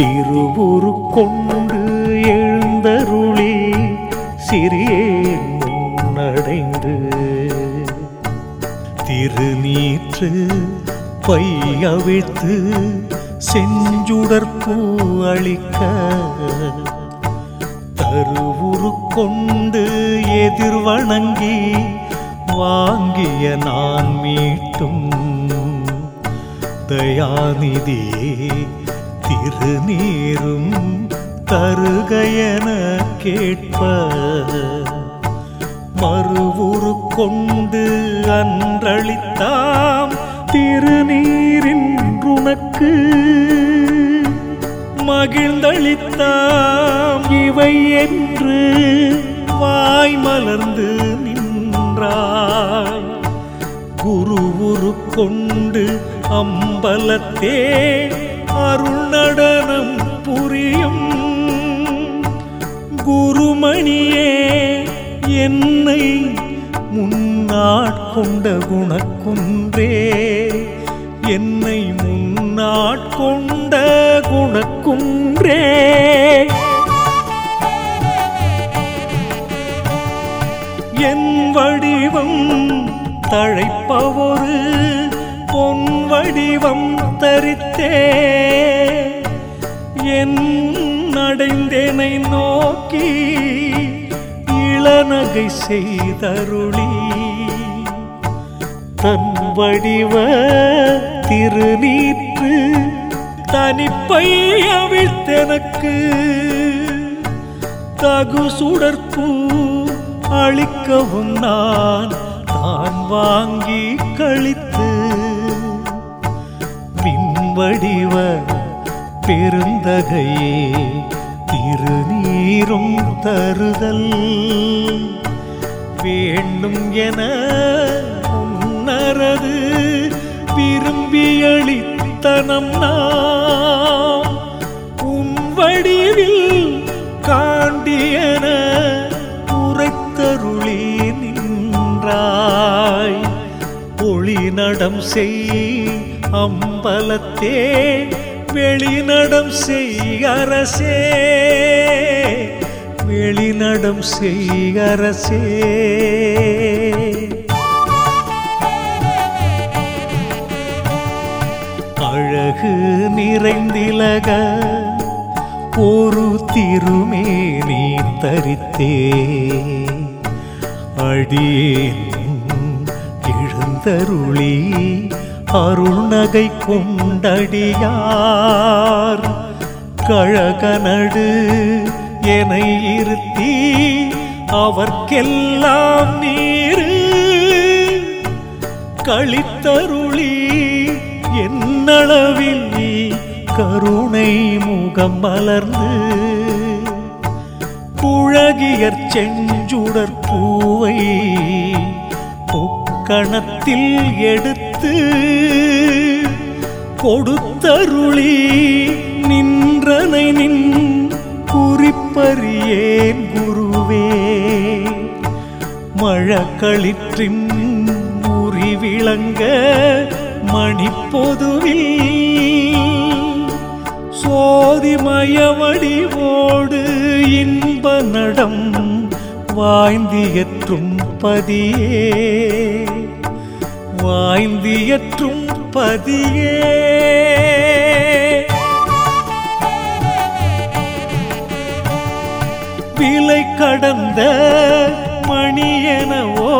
திருவுரு கொண்டு எழுந்தருளி சிறியேன் முன்னடைந்து. திருநீற்று பையவிழ்த்து செஞ்சுடற்பூ அளிக்க தருவுரு கொண்டு எதிர்வணங்கி வாங்கிய நான் மீட்டும் தயாநிதியே திருநீரும் தருகையன கேட்ப மறுவுரு கொண்டு அன்றளித்தாம் திருநீரின் உனக்கு மகிழ்ந்தளித்தாம் இவை என்று வாய் மலர்ந்து நின்றாய். குருவுரு கொண்டு அம்பலத்தே அருள் நடனம் புரியும். குருமணியே என்னை முன்னாட்கொண்ட குணக்குன்றே. என்னை முன்னாட்கொண்ட குணக்குன்றே. என் வடிவம் தழைப்பவொரு. பொன் வடிவம் தரித்தே. என் அடைந்தேனை நோக்கி இளநகை செய்தருளி. தன் வடிவ திருநீற்று தனிப்பை அவிழ்த்தெனக்கு தகு சுடற்பூ அளிக்கவும் நான் தான் வாங்கி கழித்து வடிவ பெருந்தகையே திருநீரும் தருதல். வேண்டும் என உன்னரது விரும்பியளித்தனம் நாம். உன் வடிவில் காண்டியன உரைத்தருளே நின்றாய். ஒளி நடம் செய் அம்பலத்தே வெளிநடம் செய்யரசே வெளிநடம் செய்யரசே அழகு நிறைந்திலக ஒரு திருமேனி தரித்தே. அடியேன் எழுந்தருளி அருள்நகை கொண்டடியார். கழகனடு என இருத்தி அவர்க்கெல்லாம் நீரு. கழித்தருளி என்னளவில் நீ கருணை முகம் மலர்ந்து. புழகியற் செஞ்சுடற் பூவை பொக்கணத்தில் எடுத்து கொடுத்தருளி நின்றனை நின் குறிப்பறியேன் குருவே. மழக்களிற்றின் உரி விளங்க மணிப்பொதுவில் சோதிமயவடிவோடு இன்ப நடம் வாய்ந்தியற்றும் பதியே. வாய்ந்தியற்றும் பதியே. விலை கடந்த மணியனவோ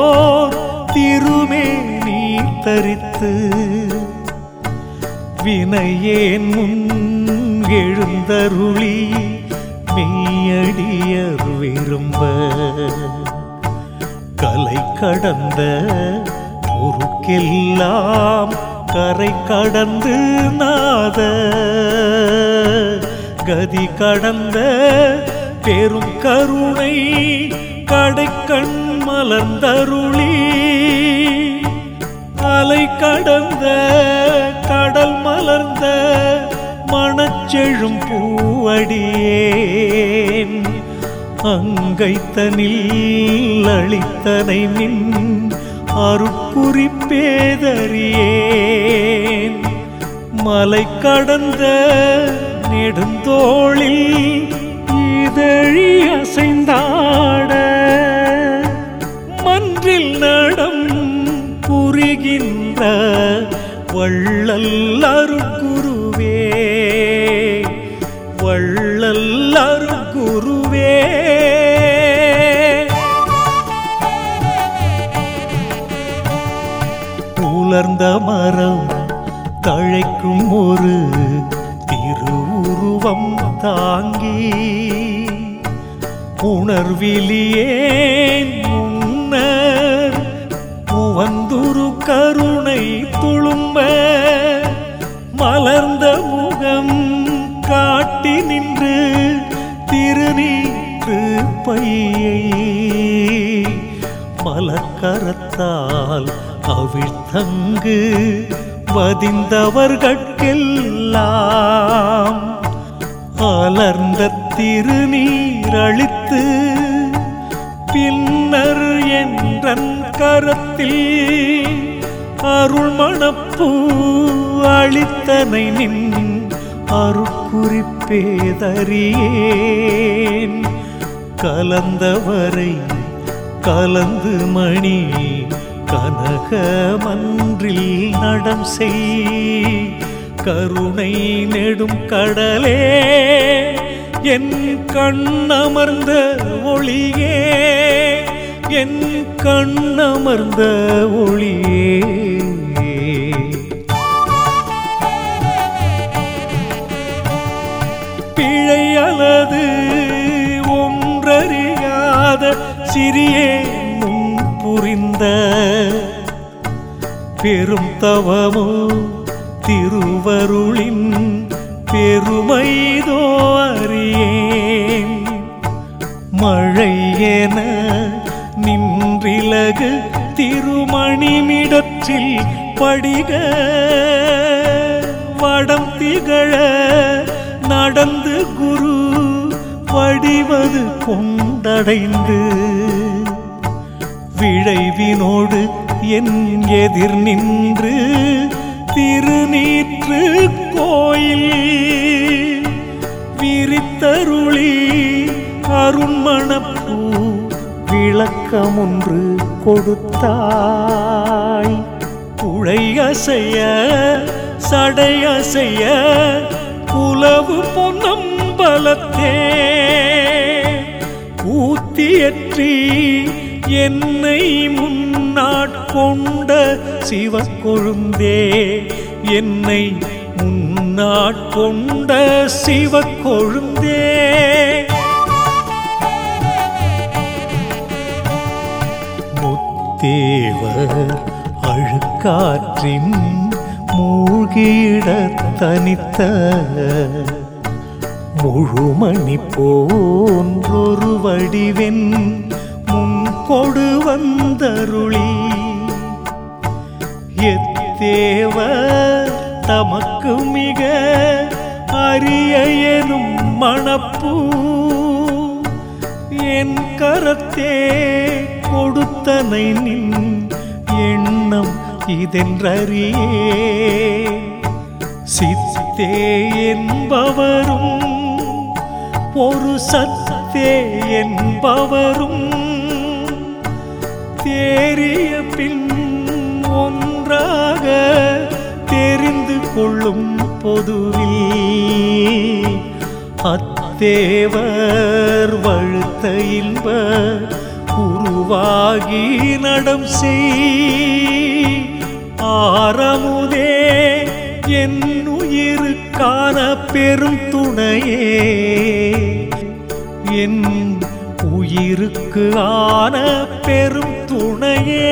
திருமே நீ தரித்து. வினையேன் முன் எழுந்தருளி மெய்யடியர் விரும்ப. கலை கடந்த ஒரு போக்கெல்லாம் கரை கடந்து நாத. கதி கடந்த பெரும் கருணை கடைக்கண் மலர்ந்தருளி. அலை கடந்த கடல் மலர்ந்த மணச்செழும் பூவடியேன். அங்கைத்தனில் அளித்தனை நின் அருட்குறிப்பேதறியேன் மலை கடந்த நெடுந்தோளில் இதழி அசைந்தாட. மன்றில் நடம் புரிகின்ற வள்ளல் அருட்குருவே உலர்ந்த மரம் தழைக்கும் ஒரு திருவுருவம் தாங்கி. உணர்விலியேன் முன்னர் முவந்துரு கருணை துளும்ப. மலர்ந்த முகம் காட்டி நின்று திருநீற்று பையை. மலர்கரத்தால் அவிழ்த்தங்கு வதிந்தவர்கட்கெல்லாம் அலர்ந்த திருநீரழித்து பின்னர் என்றன் கரத்தில் அருள்மணப்பூ அழித்தனை நின் அருட்குறிப்பேதறியேன் கலந்தவரை கலந்து மணி கனக மன்றில் நடம் செய். கருணை நெடும் கடலே என் கண்ணமர்ந்த ஒளியே என் கண்ணமர்ந்த ஒளியே. பிழையலது ஒன்றறியாத சிறியே புரிந்த பெரும் தவமோ திருவருளின் பெருமைதோ அறியேன். மழை என நின்றிலகு திருமணிமிடற்றில் படிக வடம் திகழ நடந்து குரு படிவது கொண்டடைந்து விழைவினோடு என் எதிர் நின்று திருநீற்று கோயில் விரித்தருளி அருண்மணப்பூ விளக்கமொன்று கொடுத்தாய். குழை அசைய சடை அசைய புலவு பொன்னம்பலத்தே ஊத்தியற்றி என்னை முன்னாட்கொண்ட சிவக்கொழுந்தே. என்னை முன்னாட்கொண்ட சிவக்கொழுந்தே. முத்தேவர் அழுக்காற்றின் மூழ்கிட தனித்த முழுமணி போன்றொரு வடிவென் கொடு வந்தருளி. எத்தேவ தமக்கு மிக அரிய எனும் மணப்பூ. என் கரத்தே கொடுத்தனை நின் எண்ணம் இதென்றறியே சித்தே என்பவரும் ஒரு சத்தே என்பவரும் தேறிய பின் ஒன்றாக தெரிந்து கொள்ளும் பொதுவில் அத்தேவர் வழுத்த இன்ப உருவாகி நடம் செய். ஆரமுதே என் உயிருக்கான பெரும் துணையே. என் உயிருக்கு ஆன பெரும் துணையே.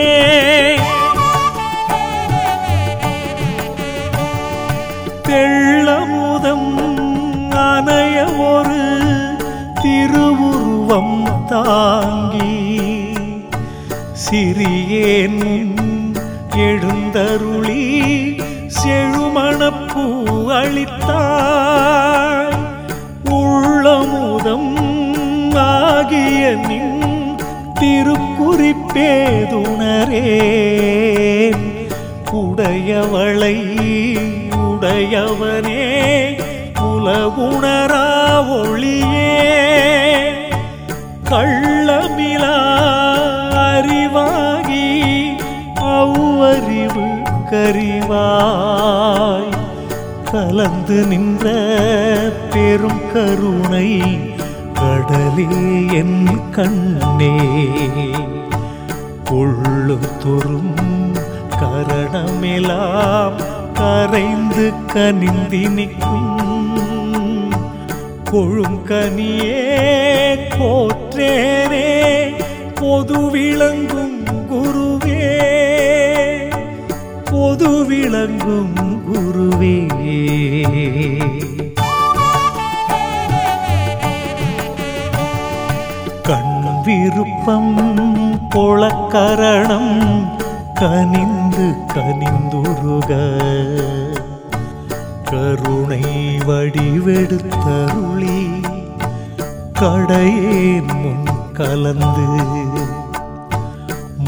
தெள்ளமுதம் அணைய ஒரு திருவுருவம் தாங்கி சிறியேன் எழுந்தருளி செழுமணப்பூ அளித்தாய். உள்ளமுதம் ஆகிய நின் திருக்குறிப்பேதுணரேன். உடையவளை உடையவனே உலகுணரா ஒளியே. கள்ளமிலா அறிவாகி அவ்வறிவு கரிவாய். கலந்து நின்ற பெரும் கருணை கடலே என் கண்ணே. உள்ளு உள்ளுத்தொரும் கரணமெலாம் கரைந்து கனிந்தி நிற்கும். கொழுங்கனியே போற்றேனே பொது விளங்கும் குருவே. பொது விளங்கும் குருவே. விருப்பம் கொளக்கரணம் கனிந்து கனிந்துருக. கருணை வடிவெடுத்தருளி கடையேன் முன் கலந்து.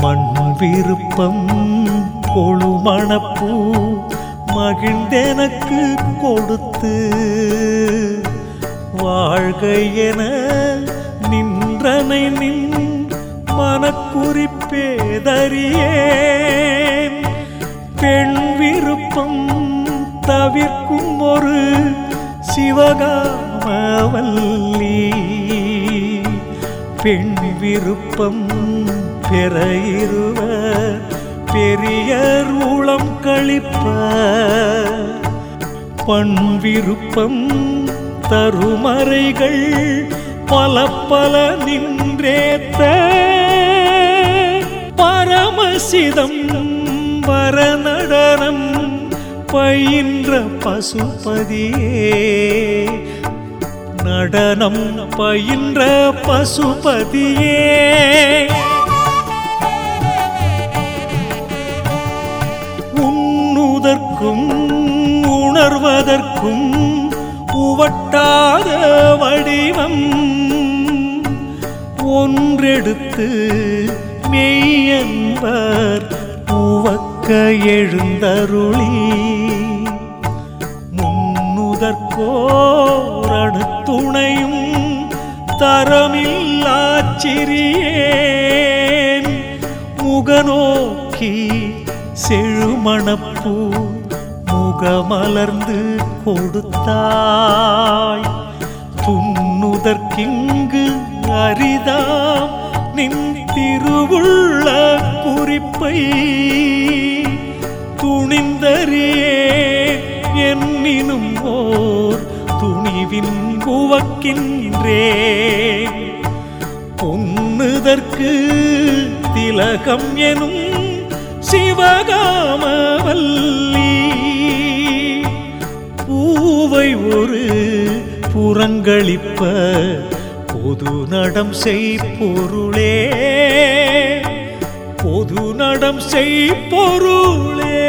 மண் விருப்பம் கொழுமணப்பூ மகிழ்ந்தெனக்கு கொடுத்து. வாழ்க என நின்றனை நின் மனக்குறிப்பேதறியேன் பெண் விருப்பம் தவிர்க்கும் ஒரு சிவகாமவல்லி பெண் விருப்பம் பெற இருவர் பெரியர் உளம் கழிப்ப. பண் விருப்பம் தருமறைகள் பல பல நின்றேத்த பரமசிதம் வரநடனம் பயின்ற பசுபதியே. நடனம் பயின்ற பசுபதியே. உண்ணுதற்கும் உணர்வதற்கும் உவட்டாத வடிவம் ஒன்றெடுத்து மெய்யன்பர் உவக்க எழுந்தருளி. முன்னுதற்கோரணு துணையும் தரமில்லாச்சிறியேன். முகநோக்கி செழுமணப்பூ முகமலர்ந்து கொடுத்தாய். துண்ணுதற்கிங்கு அரிதாம் நின் திருவுள்ள குறிப்பை துணிந்தறியே என்னினும் ஓர் துணிவின் உவக்கின்றேன் பொன்னுதற்கு திலகம் எனும் சிவகாமவல்லி. பூவை ஒரு புறங்களிப்ப பொது நடம் செய் பொருளே பொது நடம் செய் பொருளே